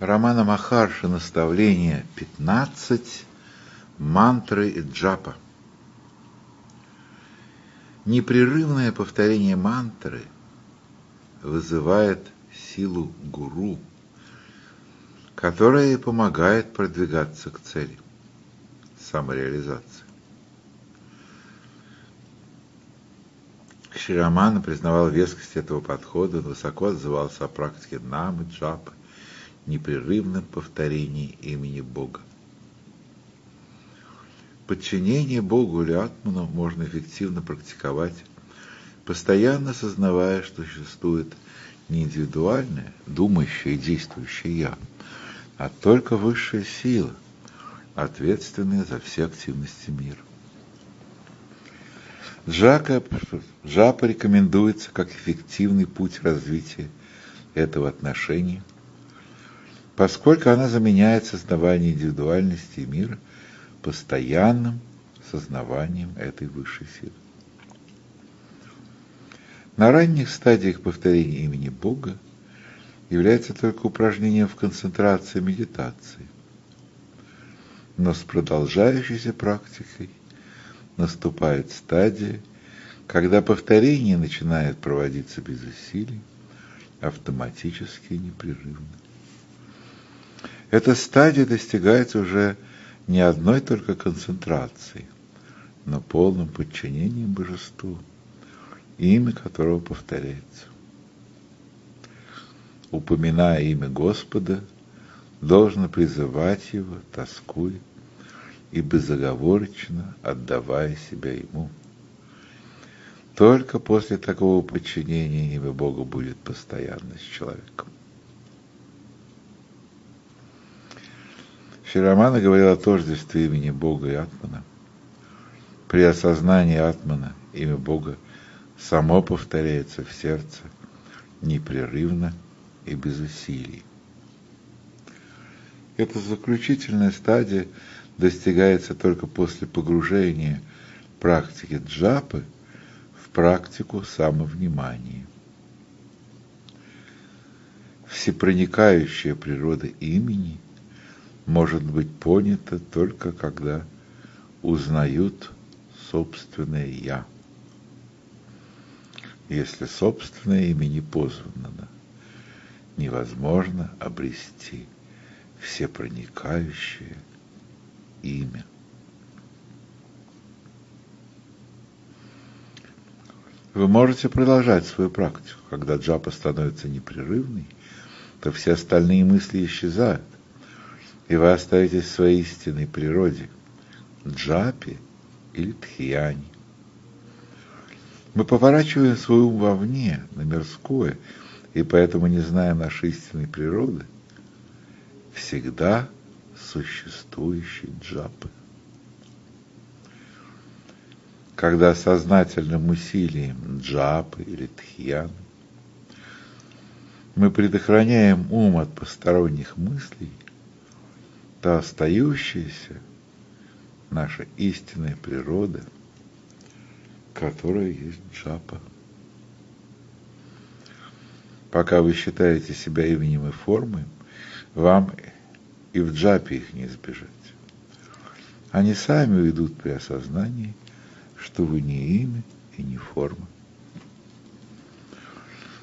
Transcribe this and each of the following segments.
Романа Махарши наставление 15 мантры и джапа. Непрерывное повторение мантры вызывает силу гуру, которая помогает продвигаться к цели самореализации. Ширамана признавал вескость этого подхода, высоко отзывался о практике намы, джапы, непрерывном повторении имени Бога. Подчинение Богу или Атману можно эффективно практиковать, постоянно сознавая, что существует не индивидуальное, думающее и действующее «я», а только высшая сила, ответственная за все активности мира. Джака, Джапа рекомендуется как эффективный путь развития этого отношения, поскольку она заменяет сознавание индивидуальности мира постоянным сознаванием этой высшей силы. На ранних стадиях повторения имени Бога является только упражнением в концентрации медитации, но с продолжающейся практикой – наступает стадия, когда повторение начинает проводиться без усилий, автоматически и непрерывно. Эта стадия достигается уже не одной только концентрацией, но полным подчинением божеству, имя которого повторяется. Упоминая имя Господа, должно призывать его, тоскуя, и безоговорочно отдавая себя Ему. Только после такого подчинения имя Бога будет постоянно с человеком. Ширамана говорил о тождестве имени Бога и Атмана. При осознании Атмана имя Бога само повторяется в сердце непрерывно и без усилий. Это заключительная стадия достигается только после погружения практики джапы в практику самовнимания. Всепроникающая природа имени может быть понята только когда узнают собственное «я». Если собственное имя не познано, невозможно обрести всепроникающее имя. Вы можете продолжать свою практику. Когда джапа становится непрерывной, то все остальные мысли исчезают, и вы остаетесь в своей истинной природе, джапе или тхияне. Мы поворачиваем свой ум вовне, на мирское, и поэтому не знаем нашей истинной природы, всегда существующей джапы. Когда сознательным усилием джапы или тхьяны мы предохраняем ум от посторонних мыслей, то остающаяся наша истинная природа, которая есть джапа. Пока вы считаете себя именем и формой, вам и в джапе их не избежать. Они сами уйдут при осознании, что вы не имя и не форма.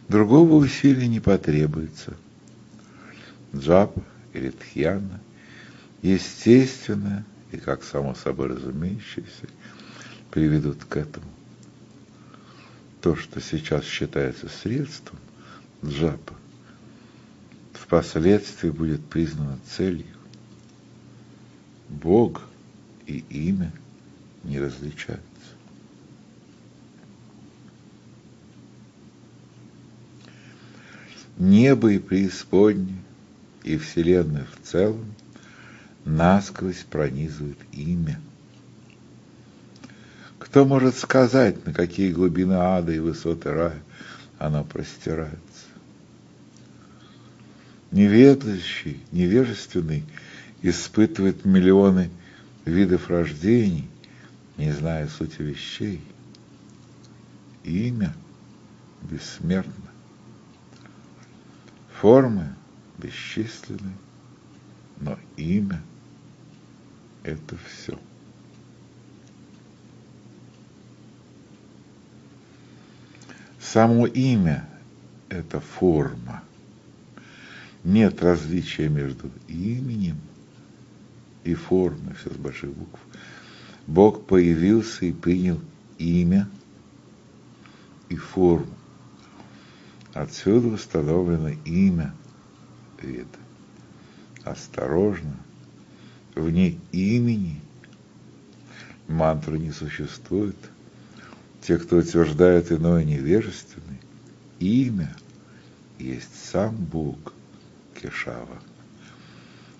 Другого усилия не потребуется. Джапа или тхьяна естественно и как само собой разумеющееся приведут к этому. То, что сейчас считается средством, джапа, впоследствии будет признано целью. Бог и имя не различаются. Небо и преисподнее, и Вселенную в целом насквозь пронизывает имя. Кто может сказать, на какие глубины ада и высоты рая оно простирается? неведающий, невежественный испытывает миллионы видов рождений, не зная сути вещей. Имя бессмертно. Формы бесчисленны, но имя – это все. Само имя – это форма. Нет различия между именем и формой, все с больших букв. Бог появился и принял имя и форму. Отсюда установлено имя вид. Осторожно, вне имени мантры не существует. Те, кто утверждает иное невежественное, имя есть сам Бог Кешава.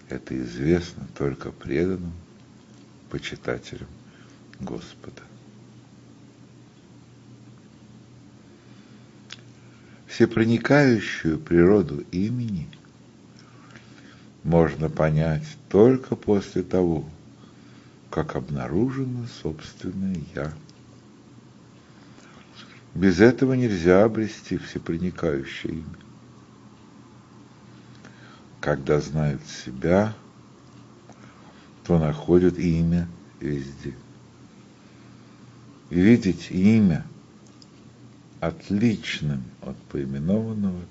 Это известно только преданным почитателям Господа. Всепроникающую природу имени можно понять только после того, как обнаружено собственное «я». Без этого нельзя обрести всепроникающее имя. Когда знают себя, то находят имя везде. видеть имя отличным от поименованного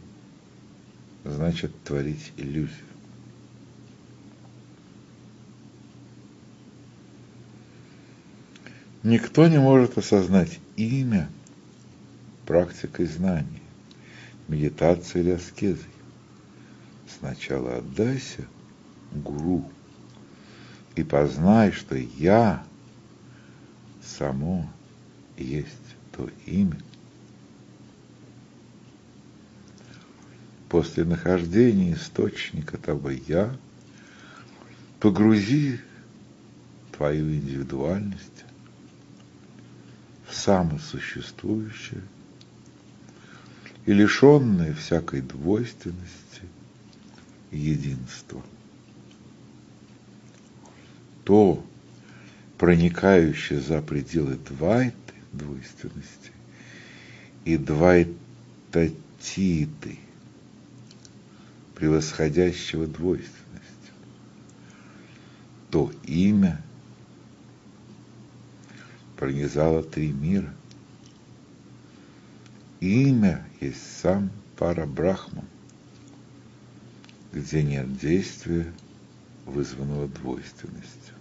значит творить иллюзию. Никто не может осознать имя практикой знаний, медитацией или аскезой. Сначала отдайся гуру и познай, что я само есть то имя, после нахождения источника того «я», погрузи твою индивидуальность самосуществующее и лишенное всякой двойственности единства. То, проникающее за пределы двайты, двойственности, и двайтатиты – превосходящего двойственностью. То имя пронизало три мира. Имя есть сам Парабрахман, где нет действия, вызванного двойственностью.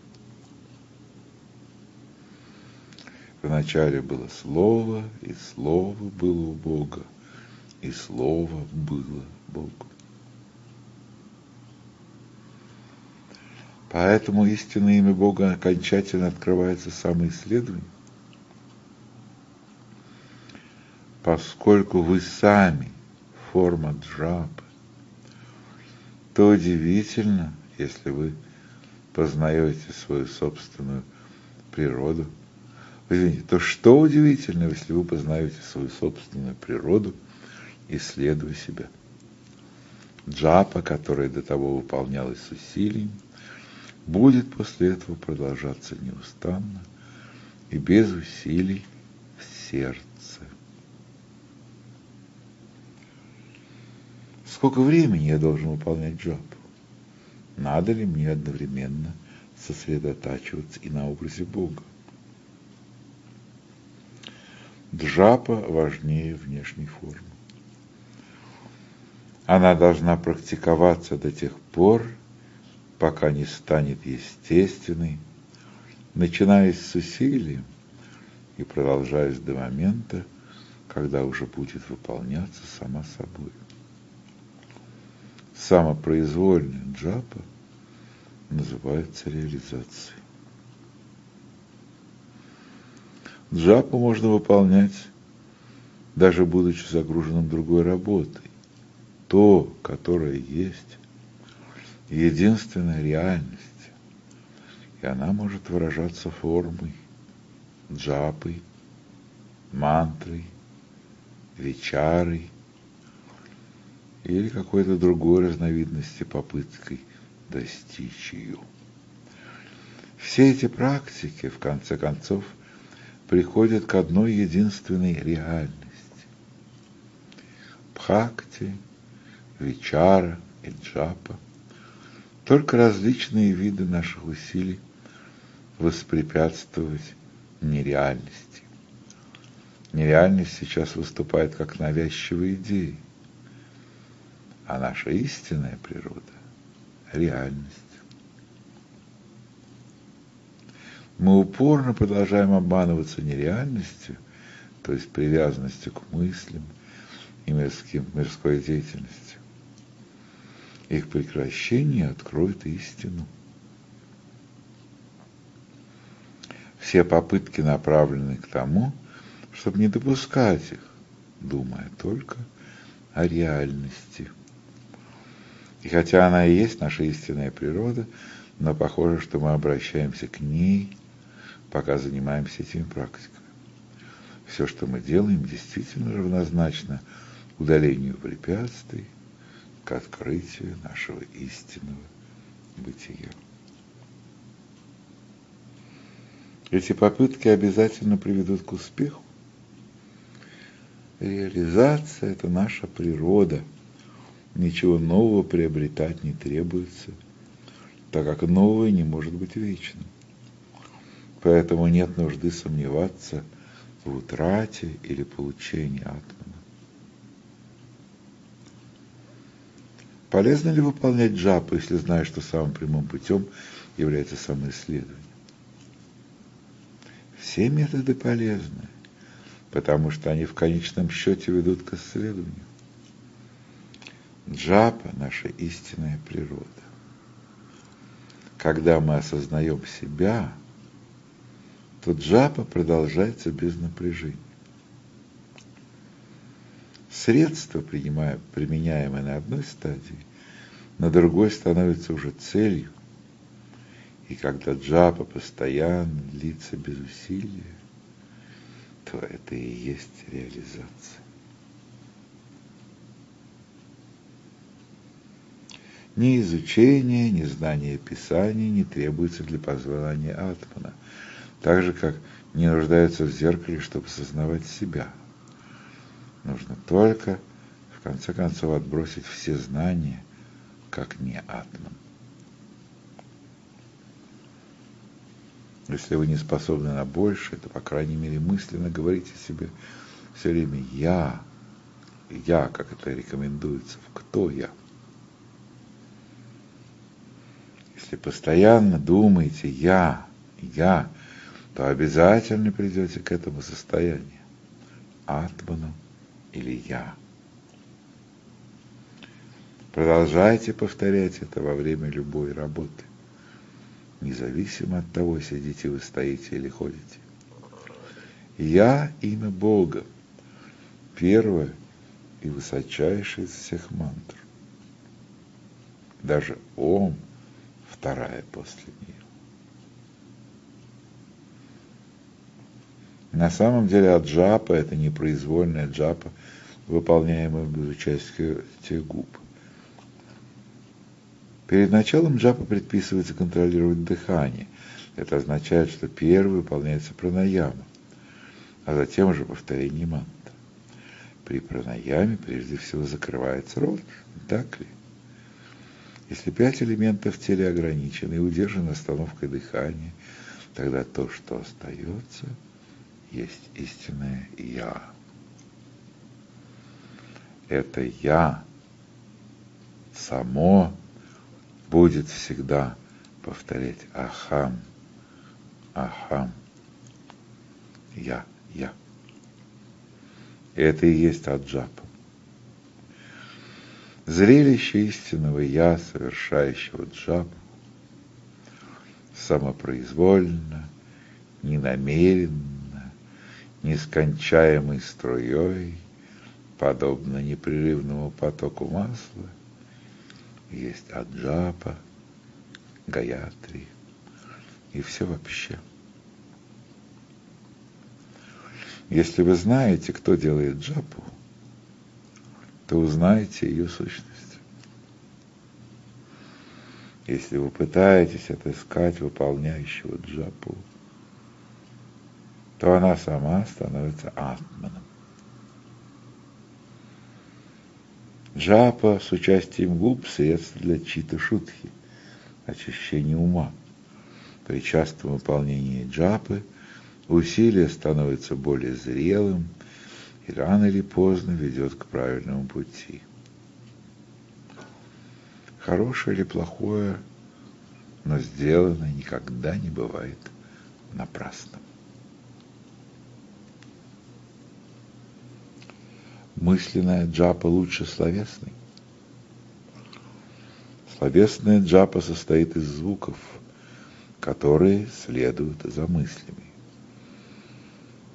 Вначале было Слово, и Слово было у Бога, и Слово было Богу. Поэтому истинное имя Бога окончательно открывается самоисследованием. Поскольку вы сами форма джапы, то удивительно, если вы познаете свою собственную природу. Извините, то что удивительно, если вы познаете свою собственную природу, исследуя себя. Джапа, которая до того выполнялась с усилием, будет после этого продолжаться неустанно и без усилий в сердце. Сколько времени я должен выполнять джапу? Надо ли мне одновременно сосредотачиваться и на образе Бога? Джапа важнее внешней формы. Она должна практиковаться до тех пор, пока не станет естественной, начинаясь с усилием и продолжаясь до момента, когда уже будет выполняться сама собой. Самопроизвольная джапа называется реализацией. Джапу можно выполнять, даже будучи загруженным другой работой. То, которое есть, единственная реальность, и она может выражаться формой, джапой, мантрой, вечарой или какой-то другой разновидности попыткой достичь ее. Все эти практики, в конце концов, приходят к одной единственной реальности. Бхакти, вечара – и джапа, только различные виды наших усилий воспрепятствовать нереальности. Нереальность сейчас выступает как навязчивая идея, а наша истинная природа – реальность. Мы упорно продолжаем обманываться нереальностью, то есть привязанностью к мыслям и мирским, мирской деятельности. Их прекращение откроет истину. Все попытки направлены к тому, чтобы не допускать их, думая только о реальности. И хотя она и есть наша истинная природа, но похоже, что мы обращаемся к ней, пока занимаемся этими практиками. Все, что мы делаем, действительно равнозначно удалению препятствий к открытию нашего истинного бытия. Эти попытки обязательно приведут к успеху. Реализация – это наша природа. Ничего нового приобретать не требуется, так как новое не может быть вечным. Поэтому нет нужды сомневаться в утрате или получении атмана. Полезно ли выполнять джапу, если знаешь, что самым прямым путем является самоисследование? Все методы полезны, потому что они в конечном счете ведут к исследованию. Джапа – наша истинная природа. Когда мы осознаем себя, то джапа продолжается без напряжения. Средства, применяемые на одной стадии, на другой становятся уже целью, и когда джапа постоянно длится без усилия, то это и есть реализация. Ни изучение, ни знание Писания не требуется для познания Атмана, так же, как не нуждается в зеркале, чтобы сознавать себя. Нужно только, в конце концов, отбросить все знания, как не Атман. Если вы не способны на большее, то, по крайней мере, мысленно говорите себе все время «я», «я», как это рекомендуется, «кто я». Если постоянно думаете «я», «я», то обязательно придете к этому состоянию, атману или «я». Продолжайте повторять это во время любой работы независимо от того, сидите вы, стоите или ходите. Я – имя Бога, первое и высочайшее из всех мантр. Даже Ом – вторая после нее. На самом деле аджапа – это непроизвольная джапа, выполняемая без участия губ – Перед началом джапа предписывается контролировать дыхание. Это означает, что первый выполняется пранаяма, а затем уже повторение манта. При пранаяме прежде всего закрывается рот, так ли? Если пять элементов в теле ограничены и удержаны остановкой дыхания, тогда то, что остается, есть истинное «Я». Это «Я» само будет всегда повторять Ахам, Ахам, Я, Я. И это и есть Аджапа. Зрелище истинного Я, совершающего джапу, самопроизвольно, ненамеренно, нескончаемой струей, подобно непрерывному потоку масла, есть Аджапа, Гаятри и все вообще. Если вы знаете, кто делает джапу, то узнаете ее сущность. Если вы пытаетесь отыскать выполняющего джапу, то она сама становится атманом. Джапа с участием губ – средство для чита-шутхи, очищения ума. При частом выполнении джапы усилие становится более зрелым и рано или поздно ведет к правильному пути. Хорошее или плохое, но сделанное никогда не бывает напрасным. Мысленная джапа лучше словесной. Словесная джапа состоит из звуков – которые следуют за мыслями.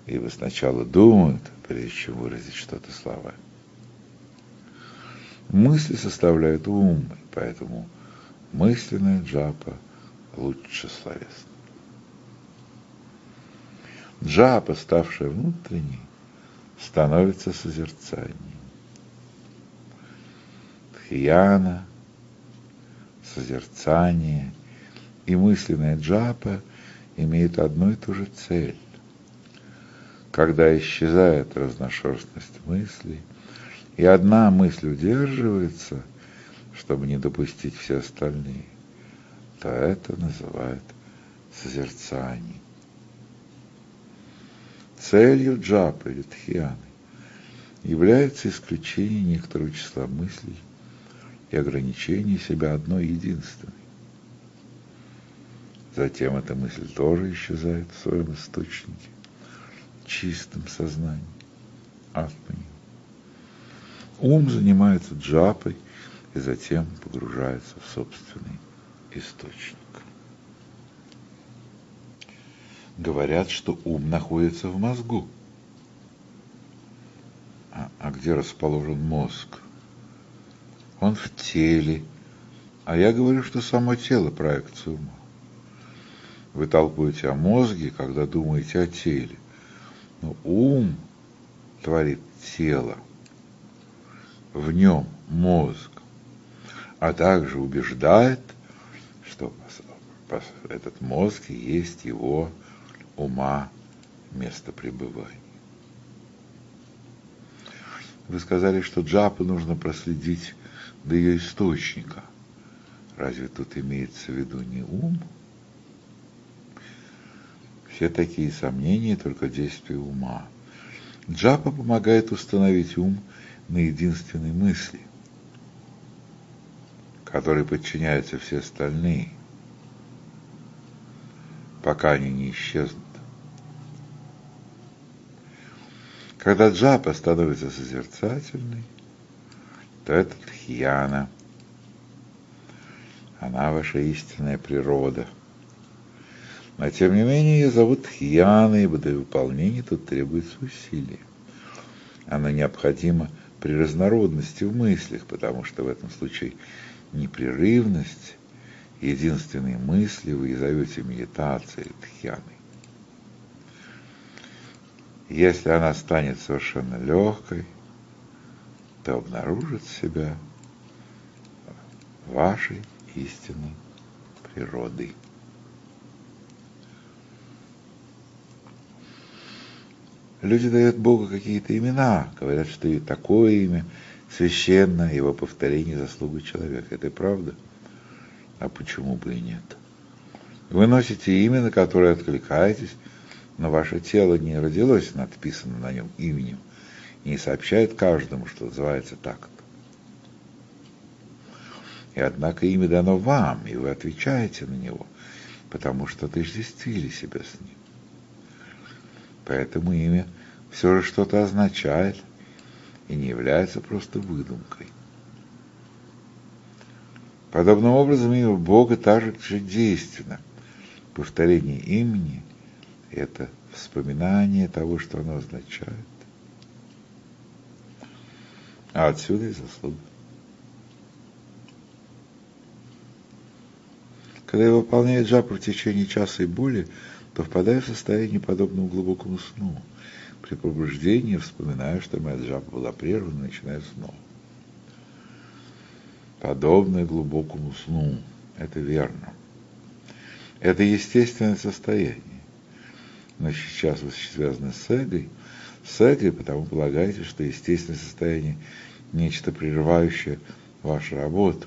Ибо сначала думают, прежде чем выразить что-то словами. Мысли составляют ум, и поэтому мысленная джапа лучше словесной. Джапа, ставшая внутренней, становится созерцанием. Тхьяна, созерцание – и мысленная джапа имеют одну и ту же цель. Когда исчезает разношерстность мыслей, и одна мысль удерживается, чтобы не допустить все остальные, то это называют созерцанием. Целью джапы или тхьяны является исключение некоторого числа мыслей и ограничение себя одной единственной. Затем эта мысль тоже исчезает в своем источнике, чистом сознании, атмане. Ум занимается джапой и затем погружается в собственный источник. Говорят, что ум находится в мозгу. А, а где расположен мозг? Он в теле. А я говорю, что само тело проекция ума. Вы толкуете о мозге, когда думаете о теле. Но ум творит тело, в нем мозг, а также убеждает, что этот мозг и есть его ума место пребывания. Вы сказали, что джапу нужно проследить до ее источника. Разве тут имеется в виду не ум? Все такие сомнения – только действие ума. Джапа помогает установить ум на единственной мысли, которой подчиняются все остальные, пока они не исчезнут. Когда джапа становится созерцательной, то это тхьяна. Она ваша истинная природа – но тем не менее ее зовут Хьяна, ибо для выполнения тут требуется усилие. Оно необходимо при разнородности в мыслях, потому что в этом случае непрерывность единственной мысли вы зовете медитацией Тхьяной. Если она станет совершенно легкой, то обнаружит себя вашей истинной природой. Люди дают Богу какие-то имена, говорят, что и такое имя священно, его повторение заслуга человека. Это правда? А почему бы и нет? Вы носите имя, на которое откликаетесь, но ваше тело не родилось надписано на нем именем и не сообщает каждому, что называется так-то. И однако имя дано вам, и вы отвечаете на него, потому что отождествили себя с ним. Поэтому имя все же что-то означает и не является просто выдумкой. Подобным образом имя Бога также действенно. Повторение имени – это вспоминание того, что оно означает. А отсюда и заслуга. Когда я выполняю джапу в течение часа и более – то впадаю в состояние, подобного глубокому сну. При пробуждении вспоминаю, что моя джапа была прервана, начинаю снова. Подобное глубокому сну. Это верно. Это естественное состояние. Но сейчас вы связаны с эгой. С эгой, потому полагаете, что естественное состояние нечто прерывающее вашу работу.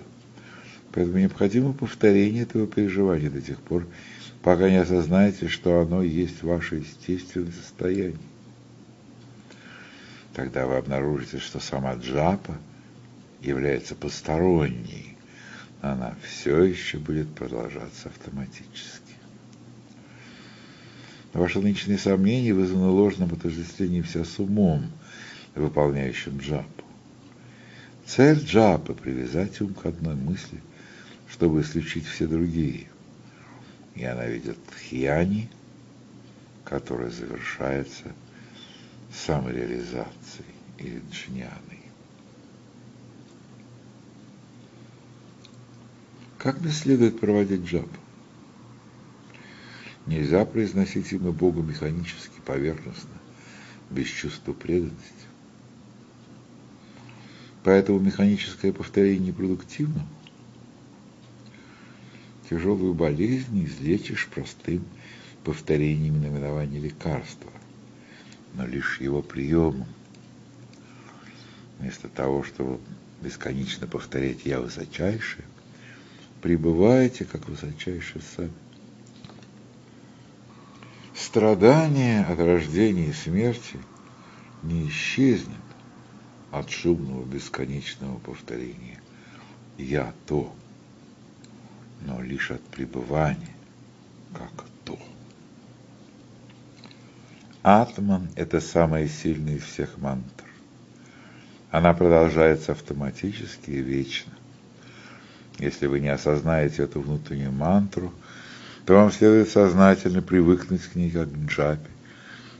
Поэтому необходимо повторение этого переживания до тех пор, пока не осознаете, что оно есть ваше естественное состояние. Тогда вы обнаружите, что сама джапа является посторонней, она все еще будет продолжаться автоматически. Ваши нынешние сомнения вызваны ложным отождествлением себя с умом, выполняющим джапу. Цель джапы – привязать ум к одной мысли, чтобы исключить все другие. И она ведет хьяни, которая завершается самореализацией или джняной. Как мне следует проводить джапу? Нельзя произносить имя Бога механически, поверхностно, без чувства преданности. Поэтому механическое повторение непродуктивно. Тяжелую болезнь излечишь простым повторением наименования лекарства, но лишь его приемом. Вместо того, чтобы бесконечно повторять «я высочайший», пребываете как высочайший сами. Страдание от рождения и смерти не исчезнет от шумного бесконечного повторения «я то», но лишь от пребывания как то. Атман – это самая сильная из всех мантр. Она продолжается автоматически и вечно. Если вы не осознаете эту внутреннюю мантру – то вам следует сознательно привыкнуть к ней как к джапе,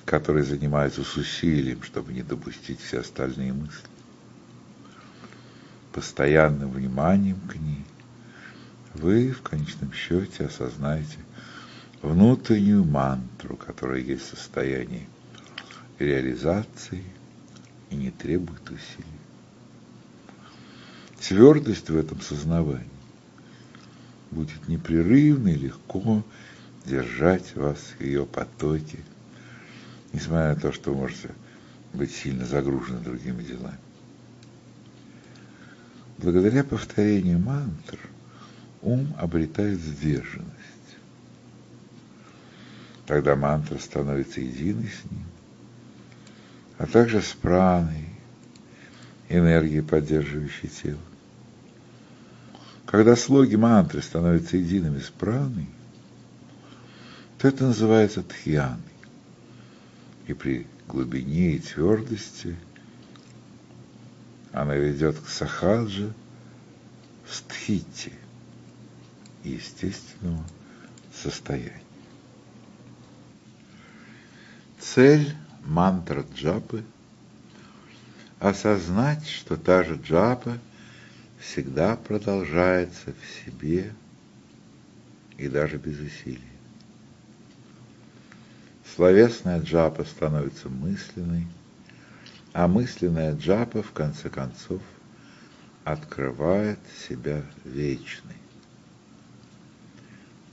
который занимается с усилием, чтобы не допустить все остальные мысли. Постоянным вниманием к ней вы в конечном счете осознаете внутреннюю мантру, которая есть состояние реализации и не требует усилий. Твердость в этом сознавании будет непрерывно и легко держать вас в ее потоке, несмотря на то, что вы можете быть сильно загружены другими делами. Благодаря повторению мантр ум обретает сдержанность. Тогда мантра становится единой с ним, а также с праной, энергией, поддерживающей тело. Когда слоги мантры становятся едиными с праной, то это называется тхьяной. И при глубине и твердости она ведет к сахаджа, стхити, естественному состоянию. Цель мантра джапы – осознать, что та же джапа – всегда продолжается в себе и даже без усилий. Словесная джапа становится мысленной, а мысленная джапа, в конце концов, открывает себя вечной.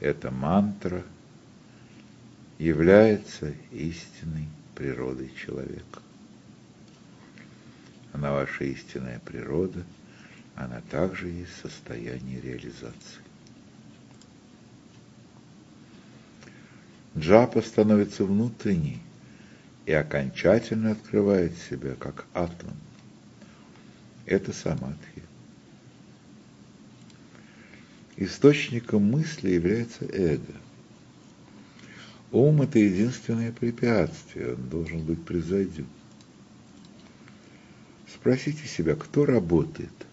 Эта мантра является истинной природой человека. Она ваша истинная природа – она также есть состояние реализации. Джапа становится внутренней и окончательно открывает себя как атом. Это самадхи. Источником мысли является эго. Ум – это единственное препятствие, он должен быть превзойден. Спросите себя, кто работает –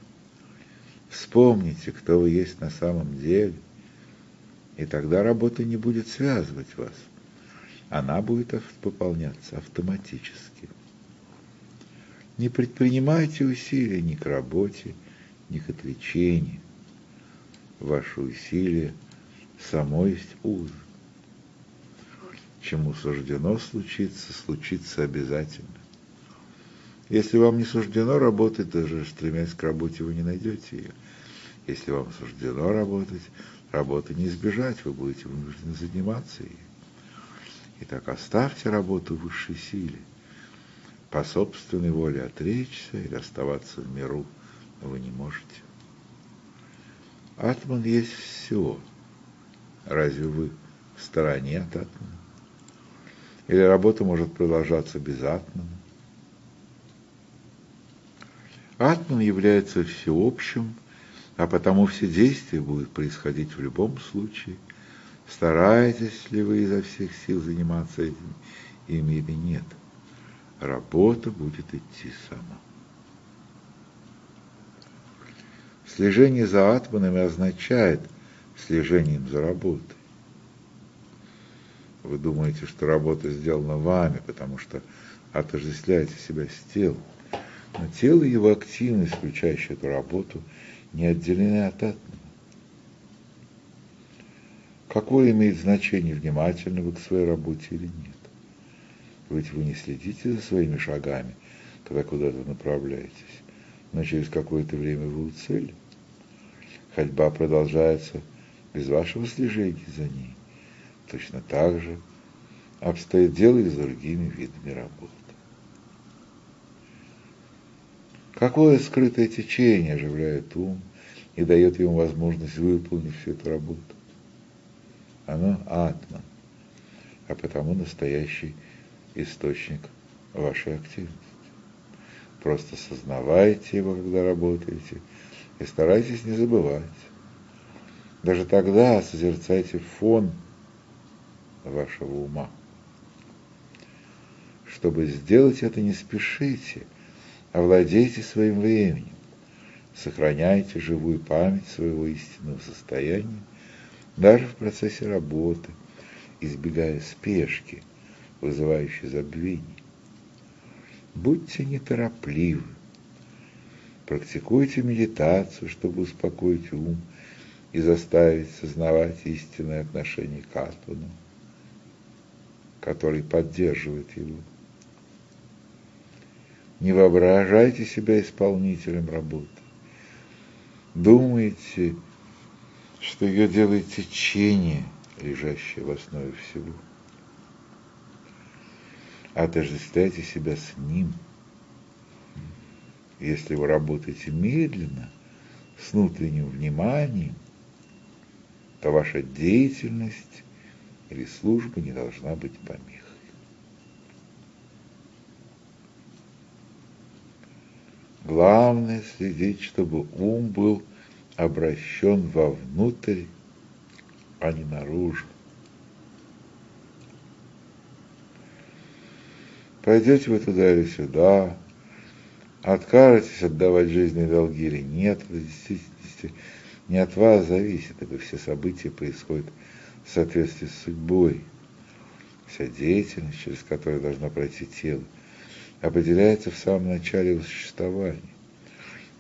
Вспомните, кто вы есть на самом деле, и тогда работа не будет связывать вас. Она будет выполняться автоматически. Не предпринимайте усилия ни к работе, ни к отвлечению. Ваши усилия само есть узы. Чему суждено случиться, случится обязательно. Если вам не суждено работать, даже стремясь к работе, вы не найдете ее. Если вам суждено работать, работы не избежать, вы будете вынуждены заниматься ей. Итак, оставьте работу высшей силе. по собственной воле отречься или оставаться в миру вы не можете. Атман есть все. Разве вы в стороне от атмана? Или работа может продолжаться без атмана? Атман является всеобщим, а потому все действия будут происходить в любом случае. Стараетесь ли вы изо всех сил заниматься этим ими или нет – работа будет идти сама. Слежение за атманами означает слежением за работой. Вы думаете, что работа сделана вами, потому что отождествляете себя с телом. Но тело и его активность, включающая эту работу, не отделены от атмана. Какое имеет значение, внимательно вы к своей работе или нет? Ведь вы не следите за своими шагами, когда куда-то направляетесь, но через какое-то время вы у цели. Ходьба продолжается без вашего слежения за ней. Точно так же обстоит дело и с другими видами работы. Какое скрытое течение оживляет ум и дает ему возможность выполнить всю эту работу? Оно атман, а потому настоящий источник вашей активности. Просто сознавайте его, когда работаете, и старайтесь не забывать. Даже тогда созерцайте фон вашего ума. Чтобы сделать это, не спешите, овладейте своим временем, сохраняйте живую память своего истинного состояния, даже в процессе работы, избегая спешки – вызывающий забвение. Будьте неторопливы. Практикуйте медитацию, чтобы успокоить ум и заставить сознавать истинное отношение к Атману, который поддерживает его. Не воображайте себя исполнителем работы. Думайте, что ее делает течение, лежащее в основе всего отождествляйте себя с Ним. Если вы работаете медленно, с внутренним вниманием, то ваша деятельность или служба не должна быть помехой. Главное следить, чтобы ум был обращен вовнутрь, а не наружу. Пойдете вы туда или сюда, откажетесь отдавать жизненные долги или нет, в действительности не от вас зависит, ибо все события происходят в соответствии с судьбой. Вся деятельность, через которую должно пройти тело, определяется в самом начале его существования,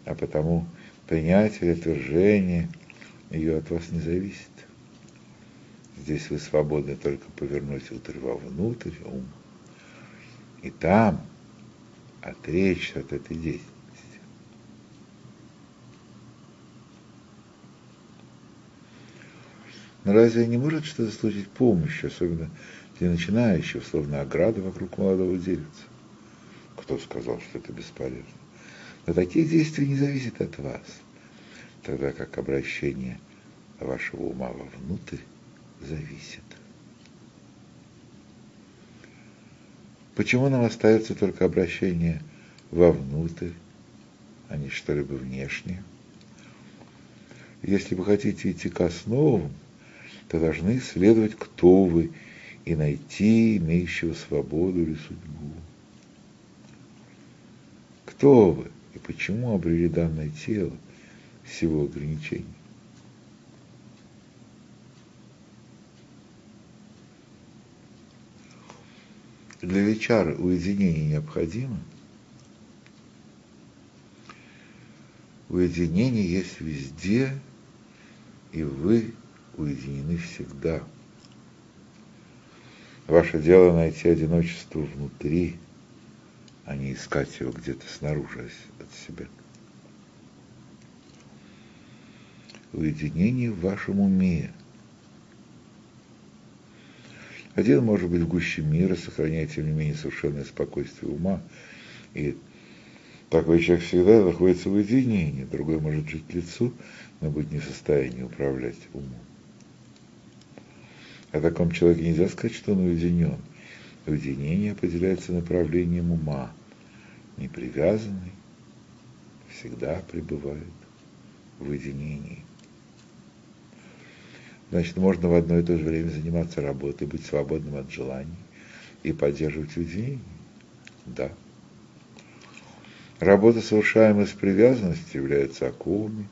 а потому принятие или отвержение ее от вас не зависит. Здесь вы свободны только повернуть утро вовнутрь, ум, и там отречься от этой деятельности. Но разве не может что-то служить помощью, особенно для начинающих, словно ограда вокруг молодого деревца? Кто сказал, что это бесполезно? Но такие действия не зависят от вас, тогда как обращение вашего ума вовнутрь зависит. Почему нам остается только обращение вовнутрь, а не что-либо внешнее? Если вы хотите идти к основам, то должны исследовать, кто вы, и найти имеющего свободу или судьбу. Кто вы и почему обрели данное тело с его ограничений? для вечара уединение необходимо? Уединение есть везде, и вы уединены всегда. Ваше дело найти одиночество внутри, а не искать его где-то снаружи от себя. Уединение в вашем уме, один может быть в гуще мира, сохраняя, тем не менее, совершенное спокойствие ума, И такой человек всегда находится в уединении, другой может жить лицу, но быть не в состоянии управлять умом. О таком человеке нельзя сказать, что он уединен. Уединение определяется направлением ума. Непривязанный всегда пребывает в уединении. Значит, можно в одно и то же время заниматься работой, быть свободным от желаний и поддерживать уединение. Да. Работа, совершаемая с привязанностью, является оковами,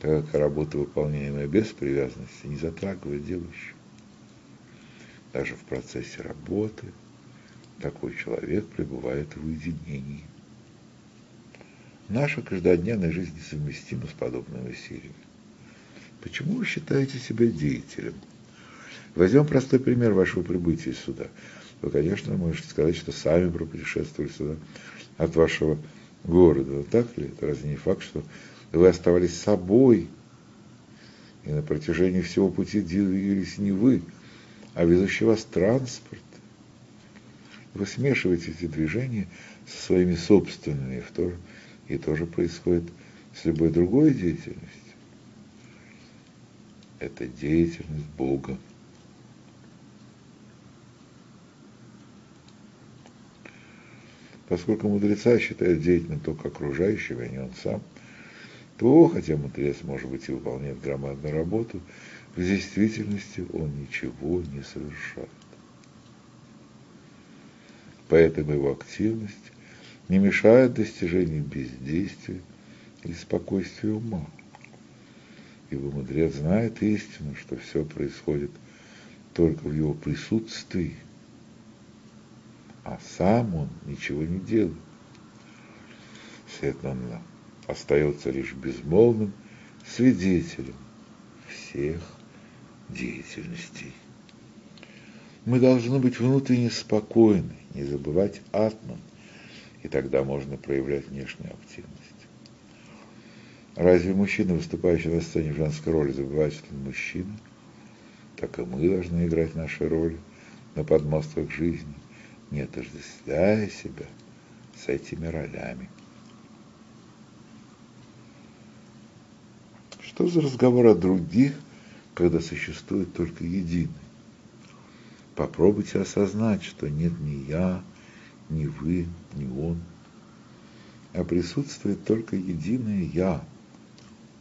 так как работа, выполняемая без привязанности, не затрагивает делающего. Даже в процессе работы такой человек пребывает в уединении. Наша каждодневная жизнь несовместима с подобными усилиями. Почему вы считаете себя деятелем? Возьмем простой пример вашего прибытия сюда. Вы, конечно, можете сказать, что сами пропутешествовали сюда от вашего города. Так ли? Это разве не факт, что вы оставались собой, и на протяжении всего пути двигались не вы, а везущий вас транспорт. Вы смешиваете эти движения со своими собственными, и тоже происходит с любой другой деятельностью. Это деятельность Бога. Поскольку мудреца считает деятельным только окружающими, а не он сам, то, хотя мудрец, может быть, и выполняет громадную работу, в действительности он ничего не совершает. Поэтому его активность не мешает достижению бездействия или спокойствия ума. Ибо мудрец знает истину, что все происходит только в его присутствии, а сам он ничего не делает. Следовательно, остается лишь безмолвным свидетелем всех деятельностей. Мы должны быть внутренне спокойны, не забывать атман, и тогда можно проявлять внешнюю активность. Разве мужчина, выступающий на сцене в женской роли, забывает, что он мужчина? Так и мы должны играть наши роли на подмостках жизни, не отождествляя себя с этими ролями. Что за разговор о других, когда существует только единый? Попробуйте осознать, что нет ни я, ни вы, ни он, а присутствует только единое я,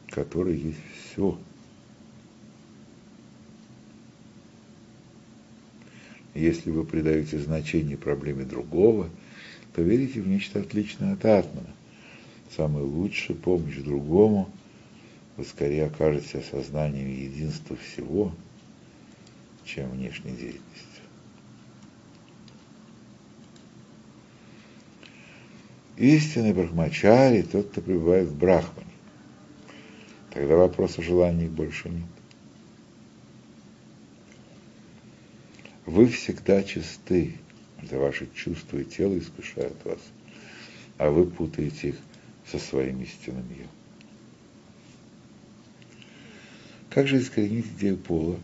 которое есть все. Если вы придаете значение проблеме другого, то верите в нечто отличное от атмана. Самая лучшая помощь другому – вы скорее окажетесь осознанием единства всего, чем внешней деятельностью. Истинный брахмачари – тот, кто пребывает в брахмане. Тогда вопроса желаний больше нет. Вы всегда чисты, это ваши чувства и тело искушают вас, а вы путаете их со своим истинным «я». Как же искоренить идею пола?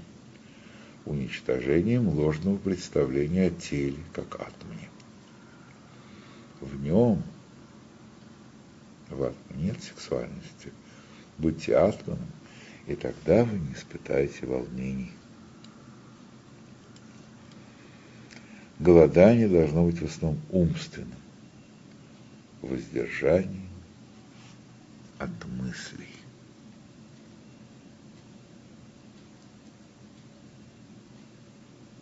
Уничтожением ложного представления о теле, как атоме. В нем, в атоме нет сексуальности. Будьте атомом, и тогда вы не испытаете волнений. Голодание должно быть в основном умственным, воздержанием от мыслей.